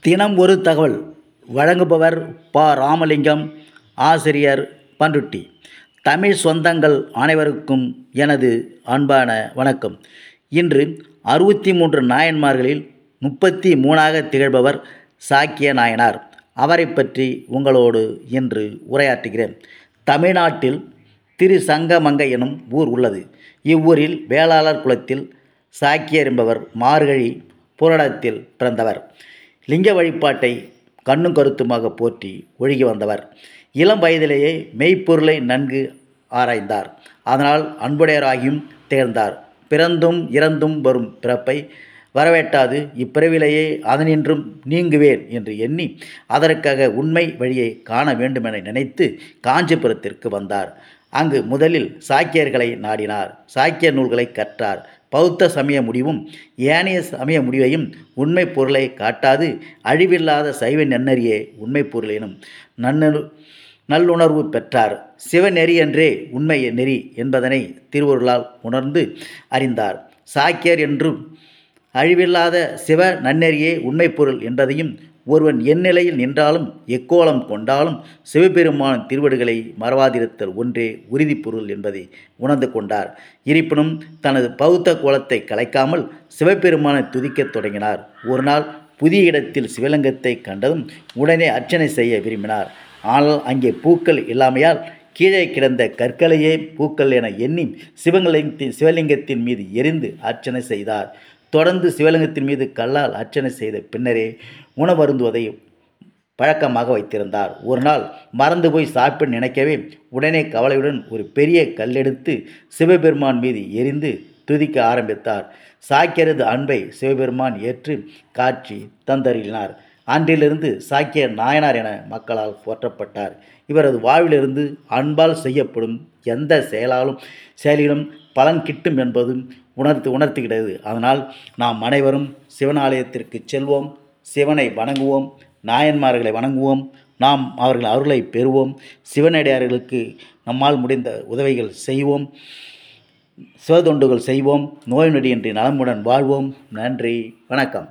தினம் ஒரு தகவல். வழங்குபவர் ப. ராமலிங்கம் ஆசிரியர் பண்ருட்டி தமிழ் சொந்தங்கள் அனைவருக்கும் எனது அன்பான வணக்கம். இன்று அறுபத்தி மூன்று நாயன்மார்களில் முப்பத்தி மூணாக திகழ்பவர் சாக்கிய நாயனார். அவரை பற்றி உங்களோடு இன்று உரையாற்றுகிறேன். தமிழ்நாட்டில் திரு சங்கமங்கை எனும் ஊர் உள்ளது. இவ்வூரில் வேளாளர் குலத்தில் சாக்கியர் என்பவர் மார்கழி புராணத்தில் பிறந்தவர். லிங்க வழிபாட்டை கண்ணும் கருத்துமாக போற்றி ஒழுகி வந்தவர். இளம் வயதிலேயே மெய்ப்பொருளை நன்கு ஆராய்ந்தார். அதனால் அன்புடையராகியும் திகழ்ந்தார் பிறந்தும் இறந்தும் வரும் பிறப்பை வரவேட்டாது இப்பிறவிலேயே அதனின்றும் நீங்குவேன் என்று எண்ணி அதற்காக உண்மை வழியை காண வேண்டுமென நினைத்து காஞ்சிபுரத்திற்கு வந்தார். அங்கு முதலில் சாக்கியர்களை நாடினார். சாக்கிய நூல்களை கற்றார். பௌத்த சமய முடிவும் ஏனைய சமய முடிவையும் உண்மை பொருளை காட்டாது அழிவில்லாத சைவ நன்னறியே உண்மை பொருள் எனும் நன்னு நல்லுணர்வு பெற்றார். சிவநெறி என்றே உண்மை நெறி என்பதனை திருவருளால் உணர்ந்து அறிந்தார். சாக்கியர் என்றும் அழிவில்லாத சிவ நன்னெறியே உண்மை பொருள் என்பதையும் ஒருவன் எந்நிலையில் நின்றாலும் எக்கோலம் கொண்டாலும் சிவபெருமானின் திருவடுகளை மறவாதிருத்தல் ஒன்றே உறுதி பொருள் என்பதை உணர்ந்து கொண்டார். இருப்பினும் தனது பௌத்த கோலத்தை கலைக்காமல் சிவபெருமானை துதிக்கத் தொடங்கினார். ஒரு நாள் புதிய இடத்தில் சிவலிங்கத்தை கண்டதும் உடனே அர்ச்சனை செய்ய விரும்பினார். ஆனால் அங்கே பூக்கள் இல்லாமையால் கீழே கிடந்த கற்களையே பூக்கள் என எண்ணி சிவலிங்கத்தின் சிவலிங்கத்தின் மீது எரிந்து அர்ச்சனை செய்தார். தொடர்ந்து சிவலிங்கத்தின் மீது கல்லால் அர்ச்சனை செய்த பின்னரே உணவருந்துவதை பழக்கமாக வைத்திருந்தார். ஒரு நாள் மறந்து போய் சாப்பிட நினைக்கவே உடனே கவலையுடன் ஒரு பெரிய கல்லெடுத்து சிவபெருமான் மீது எரிந்து துதிக்க ஆரம்பித்தார். சாக்கியரது அன்பை சிவபெருமான் ஏற்று காட்சி தந்தறினார் அன்றிலிருந்து சாக்கிய நாயனார் என மக்களால் போற்றப்பட்டார். இவரது வாழ்விலிருந்து அன்பால் செய்யப்படும் எந்த செயலாலும் செயலிலும் பலன் கிட்டும் என்பதும் உணர்த்து உணர்த்துகிறது. அதனால் நாம் அனைவரும் சிவனாலயத்திற்கு செல்வோம் சிவனை வணங்குவோம் நாயன்மார்களை வணங்குவோம் நாம் அவர்கள் அருளை பெறுவோம் சிவனடியார்களுக்கு நம்மால் முடிந்த உதவிகள் செய்வோம் சிவதொண்டுகள் செய்வோம் நோய் நொடியின்றி நலமுடன் வாழ்வோம். நன்றி வணக்கம்.